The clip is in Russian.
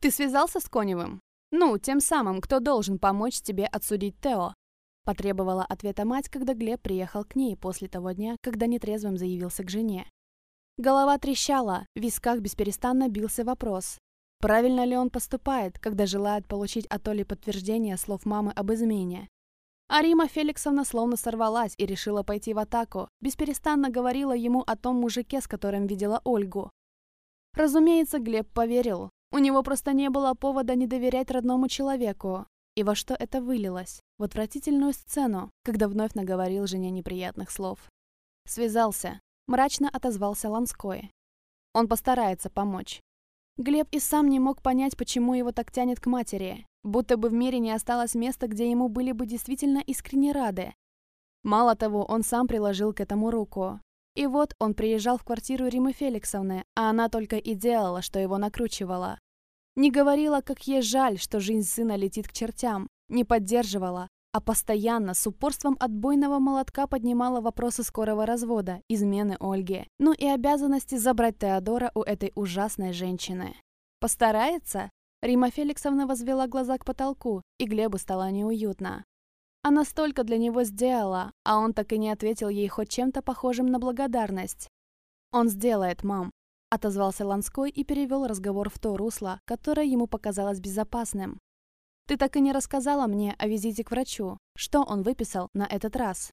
«Ты связался с Коневым? Ну, тем самым, кто должен помочь тебе отсудить Тео?» Потребовала ответа мать, когда Глеб приехал к ней после того дня, когда нетрезвым заявился к жене. Голова трещала, в висках бесперестанно бился вопрос. Правильно ли он поступает, когда желает получить от Оли подтверждение слов мамы об измене? А Рима Феликсовна словно сорвалась и решила пойти в атаку, бесперестанно говорила ему о том мужике, с которым видела Ольгу. Разумеется, Глеб поверил. У него просто не было повода не доверять родному человеку. И во что это вылилось? В отвратительную сцену, когда вновь наговорил жене неприятных слов. Связался. Мрачно отозвался Ланской. Он постарается помочь. Глеб и сам не мог понять, почему его так тянет к матери. Будто бы в мире не осталось места, где ему были бы действительно искренне рады. Мало того, он сам приложил к этому руку. И вот он приезжал в квартиру Римы Феликсовны, а она только и делала, что его накручивала. Не говорила, как ей жаль, что жизнь сына летит к чертям, не поддерживала, а постоянно с упорством отбойного молотка поднимала вопросы скорого развода, измены Ольги, ну и обязанности забрать Теодора у этой ужасной женщины. Постарается? Рима Феликсовна возвела глаза к потолку, и Глебу стало неуютно. Она столько для него сделала, а он так и не ответил ей хоть чем-то похожим на благодарность. «Он сделает, мам», — отозвался Ланской и перевел разговор в то русло, которое ему показалось безопасным. «Ты так и не рассказала мне о визите к врачу. Что он выписал на этот раз?»